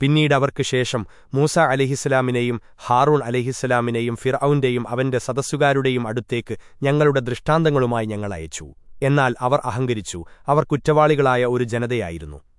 പിന്നീട് അവർക്ക് ശേഷം മൂസ അലഹിസ്സലാമിനെയും ഹാറൂൺ അലഹിസ്സലാമിനെയും ഫിർഔന്റെയും അവന്റെ സദസ്സുകാരുടെയും അടുത്തേക്ക് ഞങ്ങളുടെ ദൃഷ്ടാന്തങ്ങളുമായി ഞങ്ങൾ അയച്ചു. എന്നാൽ അവർ അഹങ്കരിച്ചു. അവർ കുറ്റവാളികളായ ഒരു ജനതയായിരുന്നു.